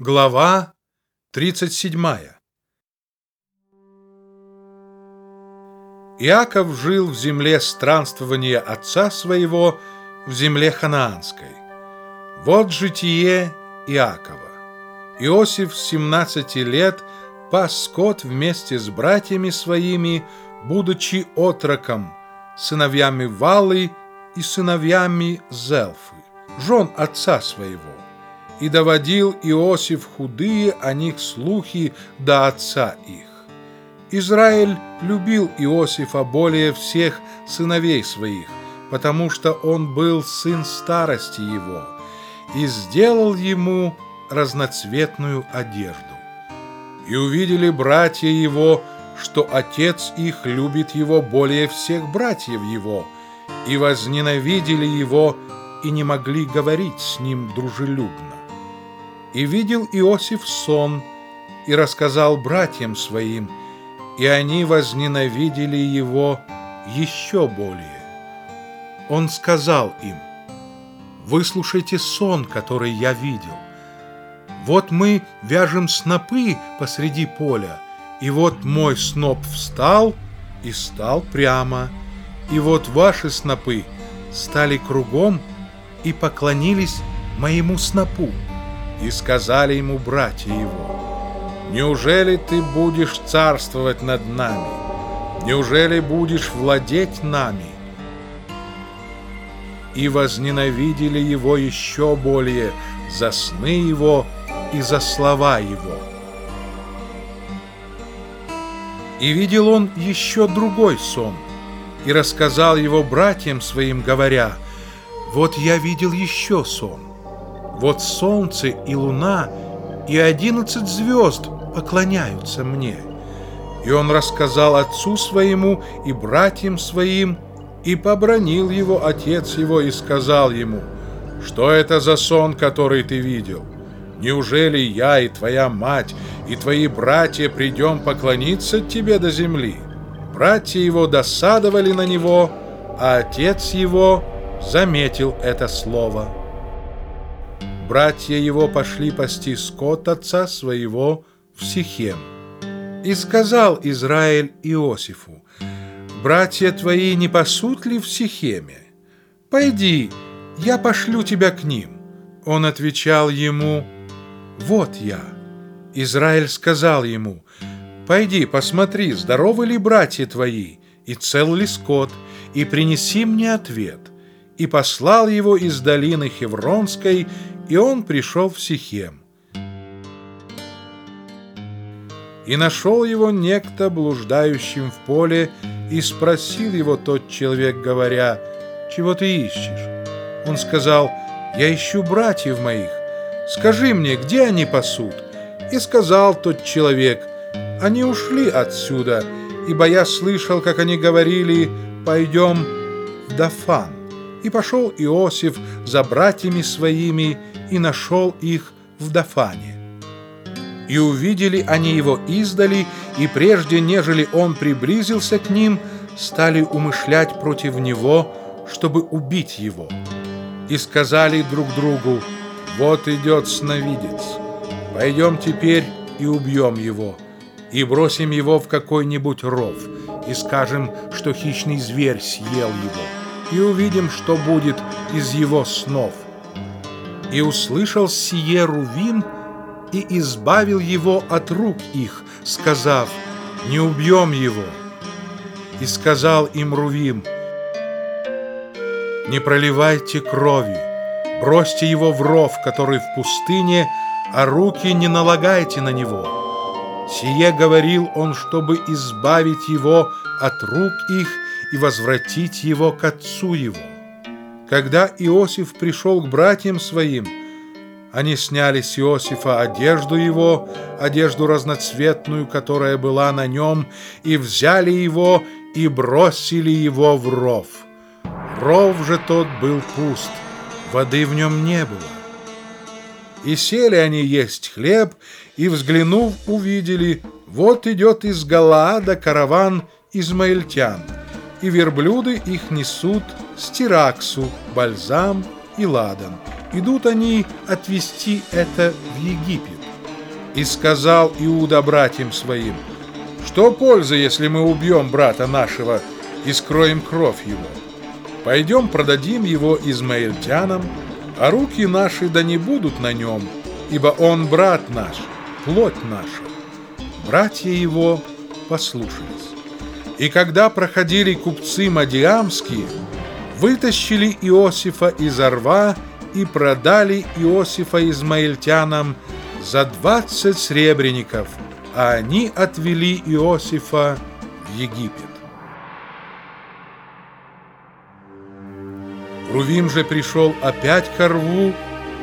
Глава 37 Иаков жил в земле странствования отца своего, в земле ханаанской. Вот житие Иакова. Иосиф с 17 лет пас скот вместе с братьями своими, будучи отроком, сыновьями Валы и сыновьями Зелфы, жен отца своего и доводил Иосиф худые о них слухи до отца их. Израиль любил Иосифа более всех сыновей своих, потому что он был сын старости его, и сделал ему разноцветную одежду. И увидели братья его, что отец их любит его более всех братьев его, и возненавидели его, и не могли говорить с ним дружелюбно. И видел Иосиф сон, и рассказал братьям своим, и они возненавидели его еще более. Он сказал им, «Выслушайте сон, который я видел. Вот мы вяжем снопы посреди поля, и вот мой сноп встал и стал прямо, и вот ваши снопы стали кругом и поклонились моему снопу». И сказали ему братья его, «Неужели ты будешь царствовать над нами? Неужели будешь владеть нами?» И возненавидели его еще более за сны его и за слова его. И видел он еще другой сон, и рассказал его братьям своим, говоря, «Вот я видел еще сон». Вот солнце и луна и одиннадцать звезд поклоняются мне. И он рассказал отцу своему и братьям своим, и побронил его отец его и сказал ему, «Что это за сон, который ты видел? Неужели я и твоя мать и твои братья придем поклониться тебе до земли?» Братья его досадовали на него, а отец его заметил это слово братья его пошли пасти скот отца своего в Сихем. И сказал Израиль Иосифу, «Братья твои не пасут ли в Сихеме? Пойди, я пошлю тебя к ним». Он отвечал ему, «Вот я». Израиль сказал ему, «Пойди, посмотри, здоровы ли братья твои, и цел ли скот, и принеси мне ответ». И послал его из долины Хевронской, и он пришел в Сихем. И нашел его некто блуждающим в поле, и спросил его тот человек, говоря, «Чего ты ищешь?» Он сказал, «Я ищу братьев моих. Скажи мне, где они пасут?» И сказал тот человек, «Они ушли отсюда, ибо я слышал, как они говорили, пойдем в Дафан». И пошел Иосиф за братьями своими, и нашел их в Дафане. И увидели они его издали, и прежде, нежели он приблизился к ним, стали умышлять против него, чтобы убить его. И сказали друг другу, «Вот идет сновидец, пойдем теперь и убьем его, и бросим его в какой-нибудь ров, и скажем, что хищный зверь съел его, и увидим, что будет из его снов». И услышал сие Рувим и избавил его от рук их, сказав, «Не убьем его». И сказал им Рувим, «Не проливайте крови, бросьте его в ров, который в пустыне, а руки не налагайте на него». Сие говорил он, чтобы избавить его от рук их и возвратить его к отцу его. Когда Иосиф пришел к братьям своим, они сняли с Иосифа одежду его, одежду разноцветную, которая была на нем, и взяли его и бросили его в ров. Ров же тот был пуст, воды в нем не было. И сели они есть хлеб, и, взглянув, увидели, вот идет из Галаада караван измаильтян, и верблюды их несут стираксу, бальзам и ладан. Идут они отвезти это в Египет. И сказал Иуда братьям своим, что польза, если мы убьем брата нашего и скроем кровь его? Пойдем продадим его измаильтянам, а руки наши да не будут на нем, ибо он брат наш, плоть наша. Братья его послушались. И когда проходили купцы Мадиамские, вытащили Иосифа из орва и продали Иосифа измаильтянам за двадцать сребреников, а они отвели Иосифа в Египет. Рувим же пришел опять к рву,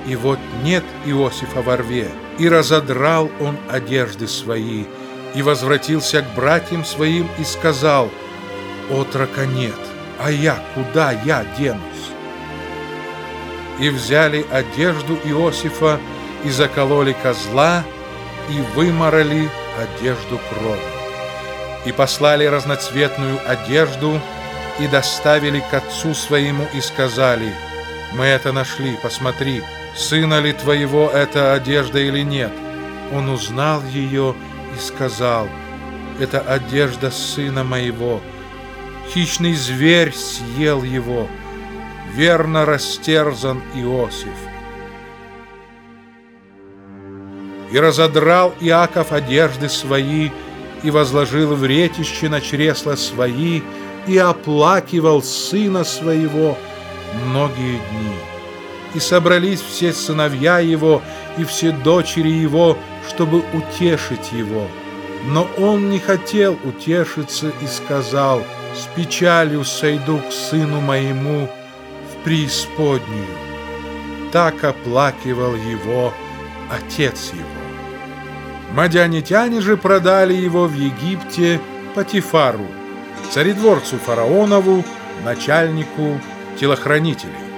и вот нет Иосифа во рве, и разодрал он одежды свои, и возвратился к братьям своим и сказал, «Отрока нет, а я куда я денусь?» И взяли одежду Иосифа и закололи козла, и вымороли одежду кровью. И послали разноцветную одежду, и доставили к отцу своему, и сказали, «Мы это нашли, посмотри, сына ли твоего эта одежда или нет?» Он узнал ее и сказал, «Это одежда сына моего. Хищный зверь съел его, верно растерзан Иосиф». И разодрал Иаков одежды свои, и возложил в ретище на чресла свои, и оплакивал сына своего многие дни. И собрались все сыновья его и все дочери его, чтобы утешить его. Но он не хотел утешиться и сказал, «С печалью сойду к сыну моему в преисподнюю». Так оплакивал его отец его. Мадянитяне же продали его в Египте Патифару, царедворцу фараонову, начальнику телохранителей.